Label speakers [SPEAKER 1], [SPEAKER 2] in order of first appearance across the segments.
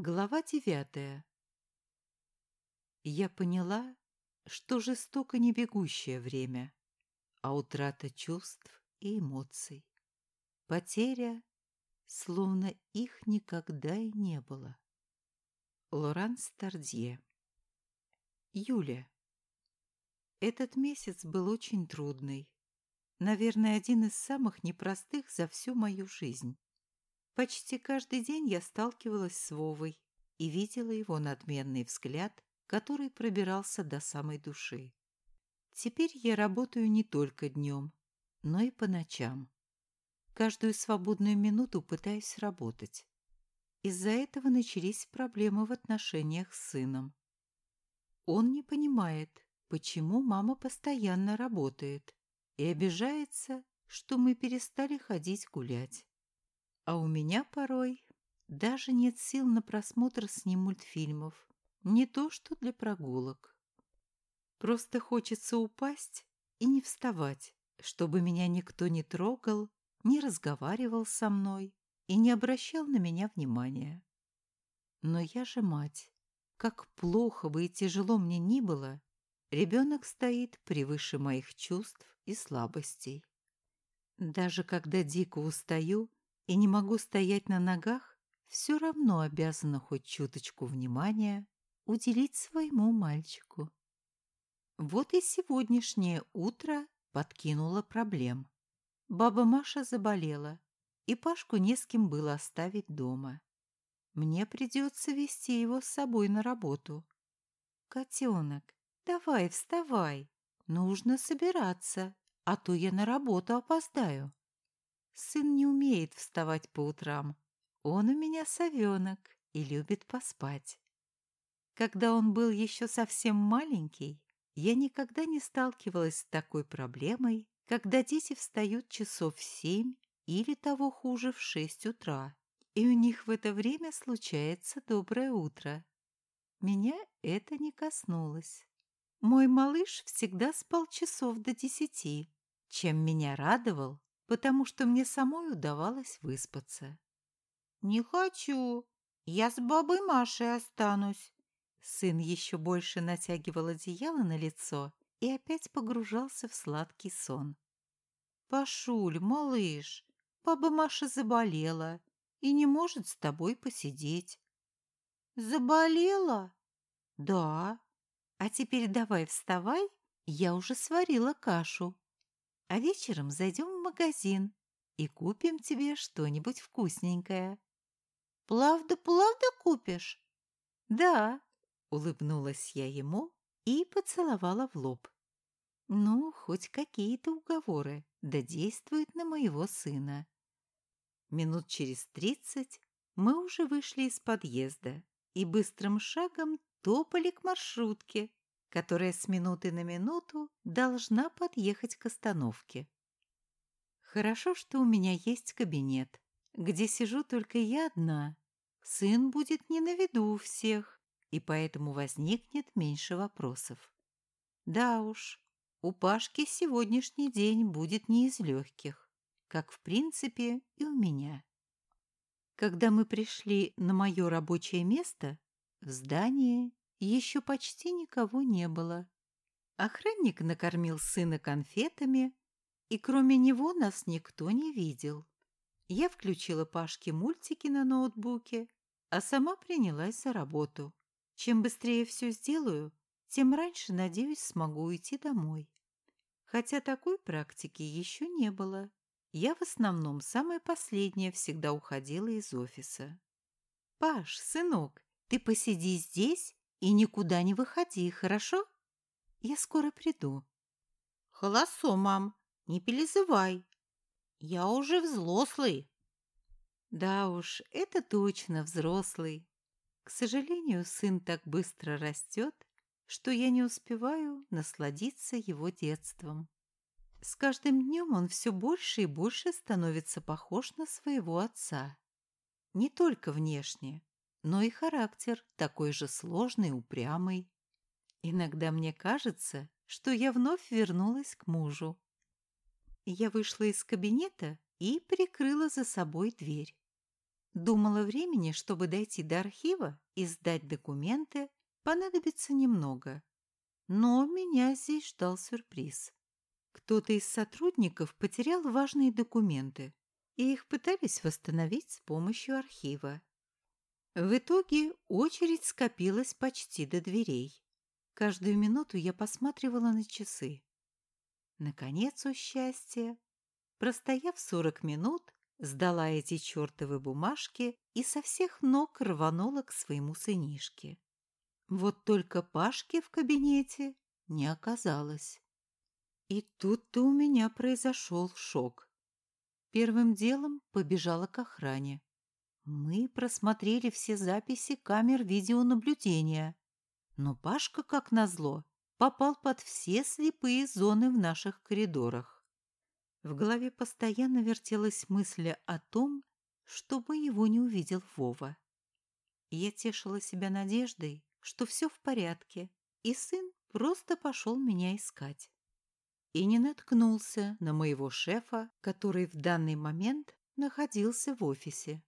[SPEAKER 1] Глава девятая. Я поняла, что жестоко не бегущее время, а утрата чувств и эмоций. Потеря, словно их никогда и не было. Лоран Стардье. Юля. Этот месяц был очень трудный. Наверное, один из самых непростых за всю мою жизнь. Почти каждый день я сталкивалась с Вовой и видела его надменный взгляд, который пробирался до самой души. Теперь я работаю не только днем, но и по ночам. Каждую свободную минуту пытаюсь работать. Из-за этого начались проблемы в отношениях с сыном. Он не понимает, почему мама постоянно работает, и обижается, что мы перестали ходить гулять. А у меня порой даже нет сил на просмотр с ним мультфильмов. Не то что для прогулок. Просто хочется упасть и не вставать, чтобы меня никто не трогал, не разговаривал со мной и не обращал на меня внимания. Но я же мать. Как плохо бы и тяжело мне ни было, ребенок стоит превыше моих чувств и слабостей. Даже когда дико устаю и не могу стоять на ногах, все равно обязана хоть чуточку внимания уделить своему мальчику. Вот и сегодняшнее утро подкинуло проблем. Баба Маша заболела, и Пашку не с кем было оставить дома. Мне придется вести его с собой на работу. Котенок, давай, вставай. Нужно собираться, а то я на работу опоздаю. Сын не умеет вставать по утрам. Он у меня совенок и любит поспать. Когда он был еще совсем маленький, я никогда не сталкивалась с такой проблемой, когда дети встают часов в семь или того хуже в шесть утра, и у них в это время случается доброе утро. Меня это не коснулось. Мой малыш всегда спал часов до десяти, чем меня радовал потому что мне самой удавалось выспаться. «Не хочу. Я с бабой Машей останусь». Сын еще больше натягивал одеяло на лицо и опять погружался в сладкий сон. «Пашуль, малыш, баба Маша заболела и не может с тобой посидеть». «Заболела?» «Да. А теперь давай вставай, я уже сварила кашу а вечером зайдем в магазин и купим тебе что-нибудь вкусненькое». «Правда-правда купишь?» «Да», — улыбнулась я ему и поцеловала в лоб. «Ну, хоть какие-то уговоры, да действуют на моего сына». Минут через тридцать мы уже вышли из подъезда и быстрым шагом топали к маршрутке, которая с минуты на минуту должна подъехать к остановке. Хорошо, что у меня есть кабинет, где сижу только я одна. Сын будет не на виду у всех, и поэтому возникнет меньше вопросов. Да уж, у Пашки сегодняшний день будет не из легких, как в принципе и у меня. Когда мы пришли на мое рабочее место, в здании еще почти никого не было. Охранник накормил сына конфетами, и кроме него нас никто не видел. Я включила Пашке мультики на ноутбуке, а сама принялась за работу. Чем быстрее все сделаю, тем раньше, надеюсь, смогу уйти домой. Хотя такой практики еще не было. Я в основном самая последняя всегда уходила из офиса. «Паш, сынок, ты посиди здесь и никуда не выходи, хорошо? Я скоро приду. Холосо, мам, не перезывай. Я уже взрослый. Да уж, это точно взрослый. К сожалению, сын так быстро растет, что я не успеваю насладиться его детством. С каждым днем он все больше и больше становится похож на своего отца. Не только внешне, но и характер такой же сложный, упрямый. Иногда мне кажется, что я вновь вернулась к мужу. Я вышла из кабинета и прикрыла за собой дверь. Думала, времени, чтобы дойти до архива и сдать документы, понадобится немного. Но меня здесь ждал сюрприз. Кто-то из сотрудников потерял важные документы, и их пытались восстановить с помощью архива. В итоге очередь скопилась почти до дверей. Каждую минуту я посматривала на часы. Наконец, у счастья, простояв сорок минут, сдала эти чертовы бумажки и со всех ног рванула к своему сынишке. Вот только Пашки в кабинете не оказалось. И тут-то у меня произошел шок. Первым делом побежала к охране. Мы просмотрели все записи камер видеонаблюдения, но Пашка, как назло, попал под все слепые зоны в наших коридорах. В голове постоянно вертелась мысль о том, чтобы его не увидел Вова. Я тешила себя надеждой, что все в порядке, и сын просто пошел меня искать. И не наткнулся на моего шефа, который в данный момент находился в офисе.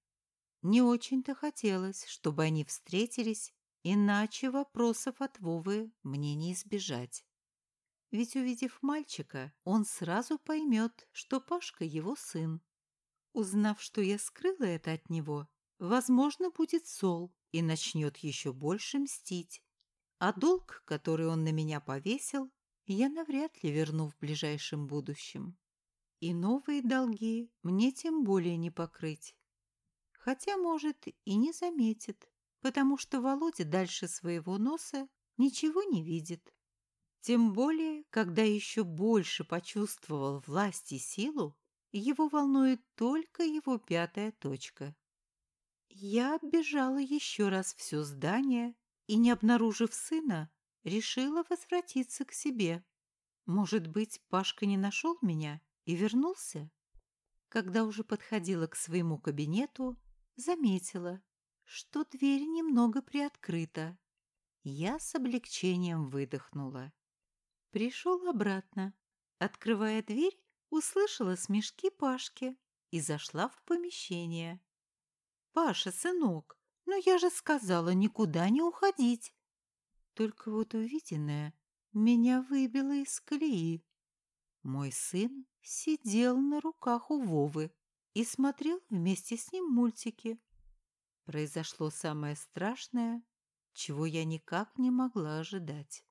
[SPEAKER 1] Не очень-то хотелось, чтобы они встретились, иначе вопросов от Вовы мне не избежать. Ведь, увидев мальчика, он сразу поймет, что Пашка его сын. Узнав, что я скрыла это от него, возможно, будет зол и начнет еще больше мстить. А долг, который он на меня повесил, я навряд ли верну в ближайшем будущем. И новые долги мне тем более не покрыть. Хотя, может, и не заметит, потому что Володя дальше своего носа ничего не видит. Тем более, когда еще больше почувствовал власть и силу, его волнует только его пятая точка. Я оббежала еще раз все здание и, не обнаружив сына, решила возвратиться к себе. Может быть, Пашка не нашел меня и вернулся? Когда уже подходила к своему кабинету, заметила, что дверь немного приоткрыта. Я с облегчением выдохнула. Пришел обратно. Открывая дверь, услышала смешки Пашки и зашла в помещение. «Паша, сынок, ну я же сказала никуда не уходить!» Только вот увиденное меня выбило из колеи. Мой сын сидел на руках у Вовы и смотрел вместе с ним мультики. Произошло самое страшное, чего я никак не могла ожидать.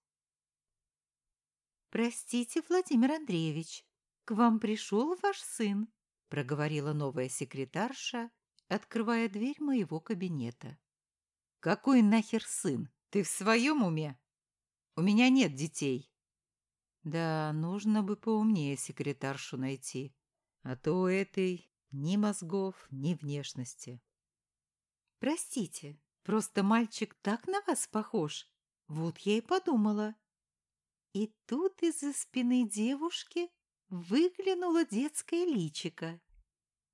[SPEAKER 1] «Простите, Владимир Андреевич, к вам пришел ваш сын», проговорила новая секретарша, открывая дверь моего кабинета. «Какой нахер сын? Ты в своем уме? У меня нет детей». Да, нужно бы поумнее секретаршу найти, а то у этой ни мозгов, ни внешности. «Простите, просто мальчик так на вас похож. Вот я и подумала, и тут из-за спины девушки выглянуло детское личико,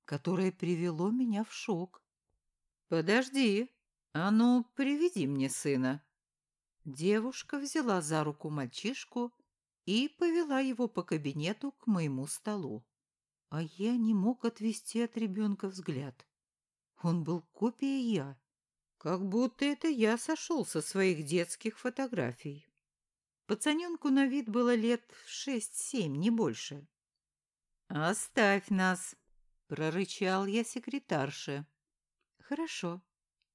[SPEAKER 1] которое привело меня в шок. «Подожди, а ну, приведи мне сына». Девушка взяла за руку мальчишку и повела его по кабинету к моему столу. А я не мог отвести от ребенка взгляд. Он был копией я, как будто это я сошел со своих детских фотографий. Пацаненку на вид было лет шесть-семь, не больше. «Оставь нас!» — прорычал я секретарше. «Хорошо».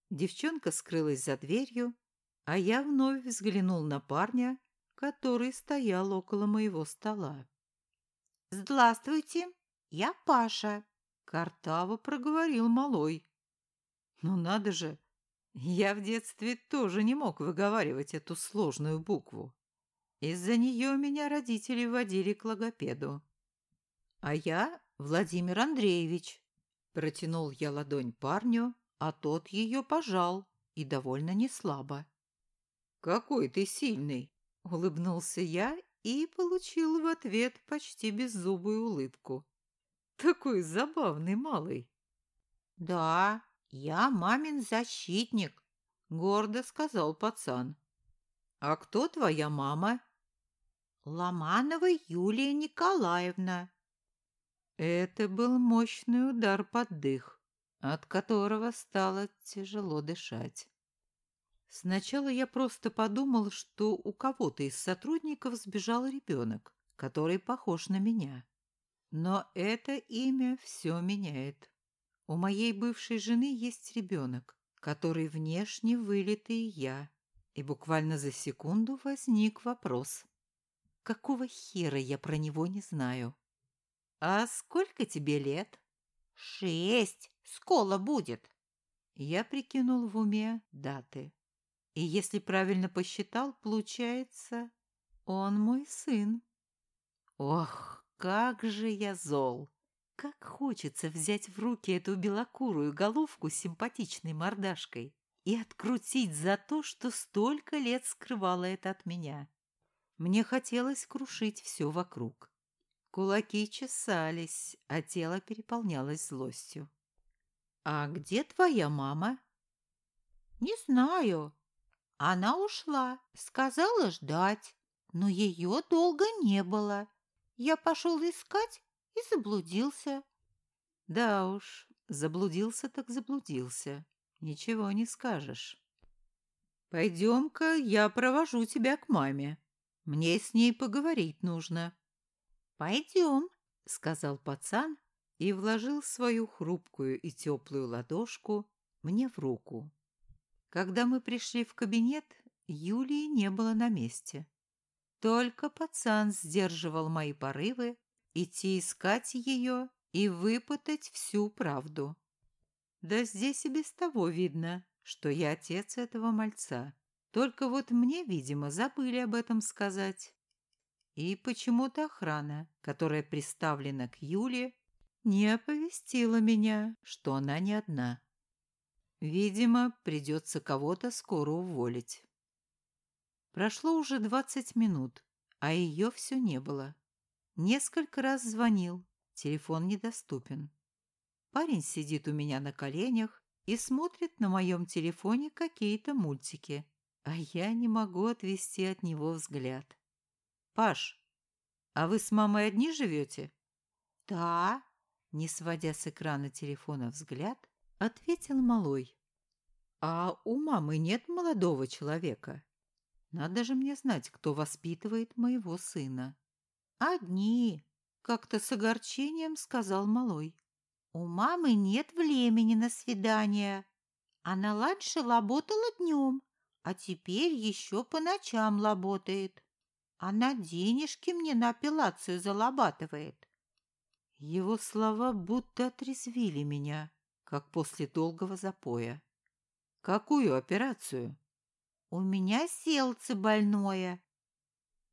[SPEAKER 1] Девчонка скрылась за дверью, а я вновь взглянул на парня, который стоял около моего стола. «Здравствуйте, я Паша», — картаво проговорил малой. «Ну надо же, я в детстве тоже не мог выговаривать эту сложную букву. Из-за нее меня родители водили к логопеду. А я Владимир Андреевич. Протянул я ладонь парню, а тот ее пожал и довольно неслабо. «Какой ты сильный!» — улыбнулся я и получил в ответ почти беззубую улыбку. «Такой забавный малый!» «Да, я мамин защитник», — гордо сказал пацан. «А кто твоя мама?» Ломанова Юлия Николаевна. Это был мощный удар под дых. от которого стало тяжело дышать. Сначала я просто подумал, что у кого-то из сотрудников сбежал ребенок, который похож на меня. Но это имя все меняет. У моей бывшей жены есть ребенок, который внешне вылитый я. И буквально за секунду возник вопрос. Какого хера я про него не знаю? «А сколько тебе лет?» «Шесть. Скола будет». Я прикинул в уме даты. И если правильно посчитал, получается, он мой сын. Ох, как же я зол! Как хочется взять в руки эту белокурую головку с симпатичной мордашкой и открутить за то, что столько лет скрывала это от меня. Мне хотелось крушить все вокруг. Кулаки чесались, а тело переполнялось злостью. «А где твоя мама?» «Не знаю. Она ушла, сказала ждать, но ее долго не было. Я пошел искать и заблудился. Да уж, заблудился так заблудился. Ничего не скажешь. Пойдем-ка, я провожу тебя к маме. Мне с ней поговорить нужно.
[SPEAKER 2] Пойдем,
[SPEAKER 1] сказал пацан и вложил свою хрупкую и теплую ладошку мне в руку. Когда мы пришли в кабинет, Юлии не было на месте. Только пацан сдерживал мои порывы идти искать ее и выпытать всю правду. Да здесь и без того видно, что я отец этого мальца. Только вот мне, видимо, забыли об этом сказать. И почему-то охрана, которая приставлена к Юле, не оповестила меня, что она не одна. Видимо, придется кого-то скоро уволить. Прошло уже двадцать минут, а ее все не было. Несколько раз звонил, телефон недоступен. Парень сидит у меня на коленях и смотрит на моем телефоне какие-то мультики, а я не могу отвести от него взгляд. «Паш, а вы с мамой одни живете?»
[SPEAKER 2] «Да», —
[SPEAKER 1] не сводя с экрана телефона взгляд, ответил малой. «А у мамы нет молодого человека? Надо же мне знать, кто воспитывает моего сына».
[SPEAKER 2] «Одни», —
[SPEAKER 1] как-то с огорчением сказал малой.
[SPEAKER 2] «У мамы нет времени на свидания. Она раньше работала днем, а теперь еще по ночам работает. Она денежки мне на апеллацию залабатывает».
[SPEAKER 1] Его слова будто отрезвили меня, как после долгого запоя. «Какую операцию?»
[SPEAKER 2] «У меня селце больное».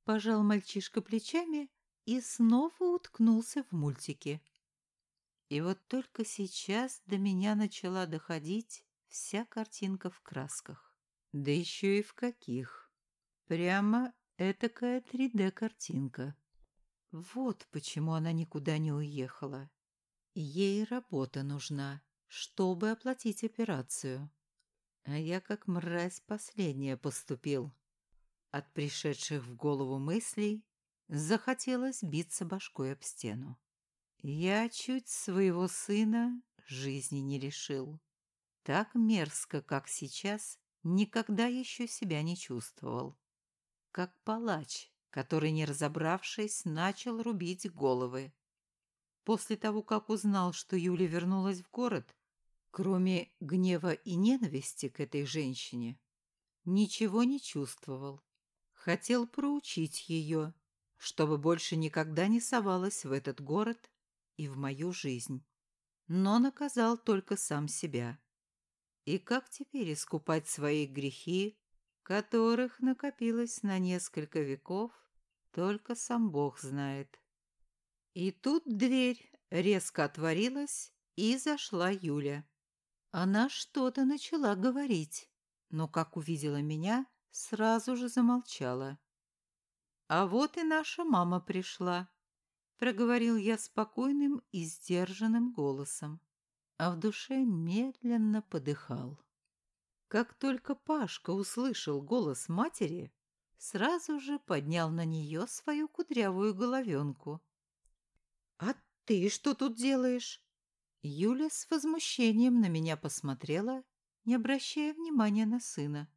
[SPEAKER 1] Пожал мальчишка плечами и снова уткнулся в мультики. И вот только сейчас до меня начала доходить вся картинка в красках. Да еще и в каких. Прямо этакая 3D-картинка. Вот почему она никуда не уехала. Ей работа нужна, чтобы оплатить операцию. А я как мразь последняя поступил. От пришедших в голову мыслей захотелось биться башкой об стену. Я чуть своего сына жизни не решил. Так мерзко, как сейчас, никогда еще себя не чувствовал. Как палач, который, не разобравшись, начал рубить головы. После того, как узнал, что Юля вернулась в город, Кроме гнева и ненависти к этой женщине, ничего не чувствовал. Хотел проучить ее, чтобы больше никогда не совалась в этот город и в мою жизнь. Но наказал только сам себя. И как теперь искупать свои грехи, которых накопилось на несколько веков, только сам Бог знает. И тут дверь резко отворилась, и зашла Юля. Она что-то начала говорить, но, как увидела меня, сразу же замолчала. «А вот и наша мама пришла», — проговорил я спокойным и сдержанным голосом, а в душе медленно подыхал. Как только Пашка услышал голос матери, сразу же поднял на нее свою кудрявую головенку. «А ты что тут делаешь?» Юля с возмущением на меня посмотрела, не обращая внимания на сына.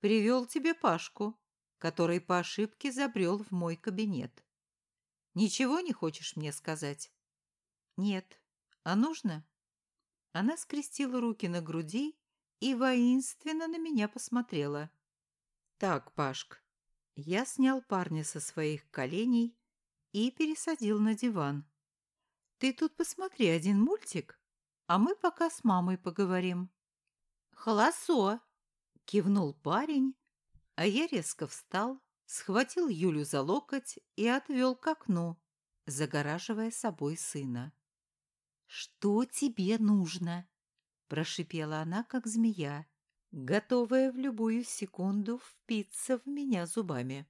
[SPEAKER 1] «Привел тебе Пашку, который по ошибке забрел в мой кабинет. Ничего не хочешь мне сказать?» «Нет. А нужно?» Она скрестила руки на груди и воинственно на меня посмотрела. «Так, Пашк». Я снял парня со своих коленей и пересадил на диван. «Ты тут посмотри один мультик, а мы пока с мамой поговорим».
[SPEAKER 2] «Холосо!» — кивнул парень, а я резко встал, схватил Юлю за локоть и отвел к окну, загораживая собой сына. «Что тебе нужно?» – прошипела она, как змея, готовая в любую секунду впиться в меня зубами.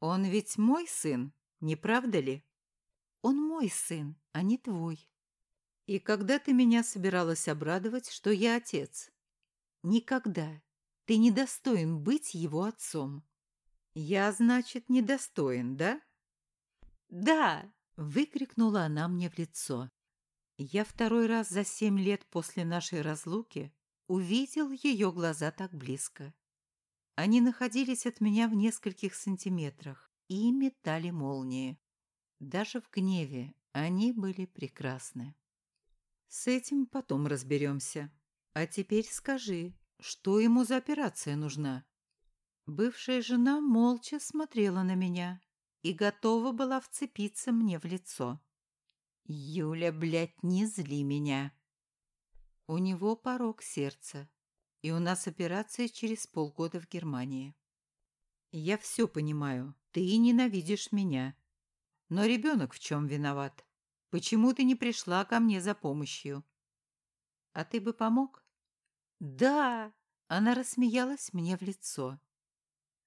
[SPEAKER 1] «Он ведь мой сын, не правда ли?»
[SPEAKER 2] «Он мой сын, а не твой».
[SPEAKER 1] «И когда ты меня собиралась обрадовать, что я отец?»
[SPEAKER 2] «Никогда. Ты недостоин быть его отцом».
[SPEAKER 1] «Я, значит, недостоин, да?»
[SPEAKER 2] «Да!» – выкрикнула она мне в лицо.
[SPEAKER 1] Я второй раз за семь лет после нашей разлуки увидел ее глаза так близко. Они находились от меня в нескольких сантиметрах и метали молнии. Даже в гневе они были прекрасны. С этим потом разберемся. А теперь скажи, что ему за операция нужна? Бывшая жена молча смотрела на меня и готова была вцепиться мне в лицо. «Юля, блядь, не зли меня!» У него порог сердца, и у нас операция через полгода в Германии. Я все понимаю, ты ненавидишь меня. Но ребенок в чем виноват? Почему ты не пришла ко мне за помощью? А ты бы помог?
[SPEAKER 2] Да! Она рассмеялась мне в лицо.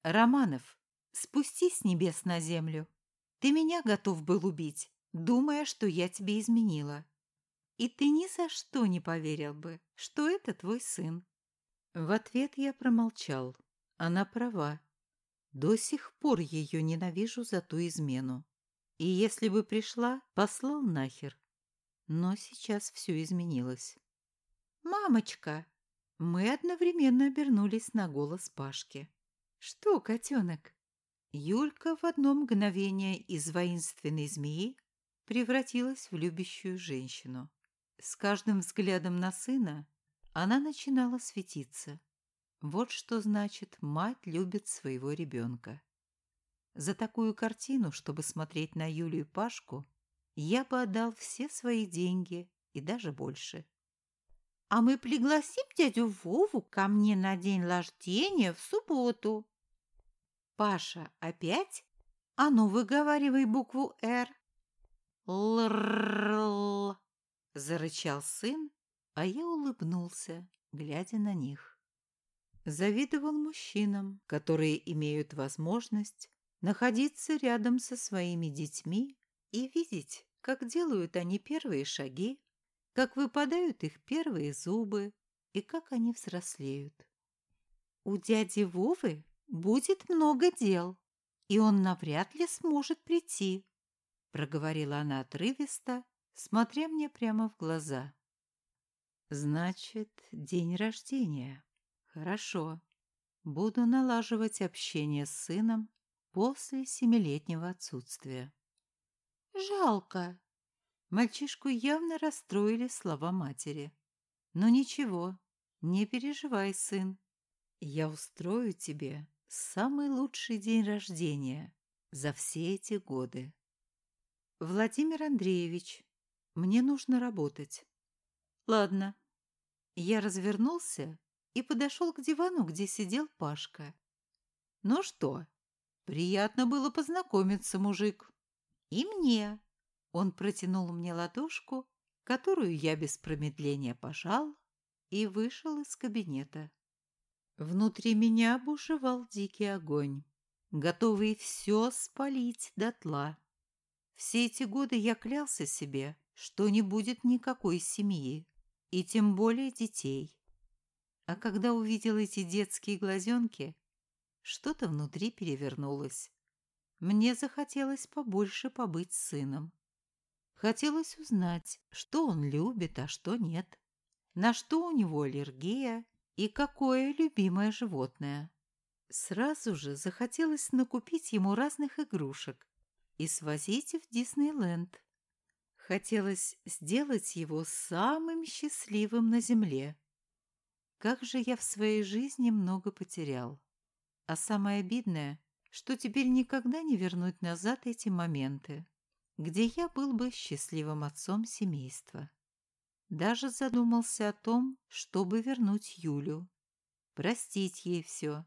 [SPEAKER 2] Романов, спустись с небес на землю. Ты меня готов был убить, думая, что я тебе изменила. И ты ни за что не поверил бы, что это твой сын.
[SPEAKER 1] В ответ я промолчал. Она права. До сих пор ее ненавижу за ту измену. И если бы пришла, послал нахер. Но сейчас все изменилось.
[SPEAKER 2] «Мамочка!»
[SPEAKER 1] Мы одновременно обернулись на голос Пашки.
[SPEAKER 2] «Что, котенок?»
[SPEAKER 1] Юлька в одно мгновение из воинственной змеи превратилась в любящую женщину. С каждым взглядом на сына она начинала светиться. Вот что значит «мать любит своего ребенка». За такую картину, чтобы смотреть на Юлию Пашку, я бы отдал все свои деньги и даже больше.
[SPEAKER 2] «А мы пригласим дядю Вову ко мне на день рождения в субботу».
[SPEAKER 1] «Паша, опять?
[SPEAKER 2] А ну, выговаривай букву «Р».
[SPEAKER 1] «Лрррррл!» — зарычал сын, а я улыбнулся, глядя на них. Завидовал мужчинам, которые имеют возможность находиться рядом со своими детьми и видеть, как делают они первые шаги, как выпадают их первые зубы и как они взрослеют.
[SPEAKER 2] У дяди Вовы будет много дел, и он навряд ли сможет прийти, — проговорила она отрывисто, смотря мне прямо в глаза.
[SPEAKER 1] «Значит, день рождения. Хорошо. Буду налаживать общение с сыном после семилетнего отсутствия».
[SPEAKER 2] «Жалко».
[SPEAKER 1] Мальчишку явно расстроили слова матери. «Но ничего, не переживай, сын. Я устрою тебе самый лучший день рождения за все эти годы». «Владимир Андреевич, мне нужно работать». «Ладно». Я развернулся и подошел к дивану, где сидел Пашка. «Ну что, приятно было познакомиться, мужик».
[SPEAKER 2] «И мне».
[SPEAKER 1] Он протянул мне ладошку, которую я без промедления пожал, и вышел из кабинета. Внутри меня бушевал дикий огонь, готовый все спалить дотла. Все эти годы я клялся себе, что не будет никакой семьи, и тем более детей. А когда увидел эти детские глазенки, что-то внутри перевернулось. Мне захотелось побольше побыть с сыном. Хотелось узнать, что он любит, а что нет, на что у него аллергия и какое любимое животное. Сразу же захотелось накупить ему разных игрушек и свозить в Диснейленд. Хотелось сделать его самым счастливым на земле. Как же я в своей жизни много потерял. А самое обидное, что теперь никогда не вернуть назад эти моменты, где я был бы счастливым отцом семейства. Даже задумался о том, чтобы вернуть Юлю, простить ей все.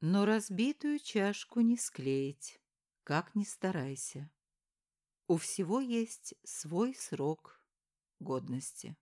[SPEAKER 1] Но разбитую чашку не склеить, как ни старайся. У всего есть свой срок годности.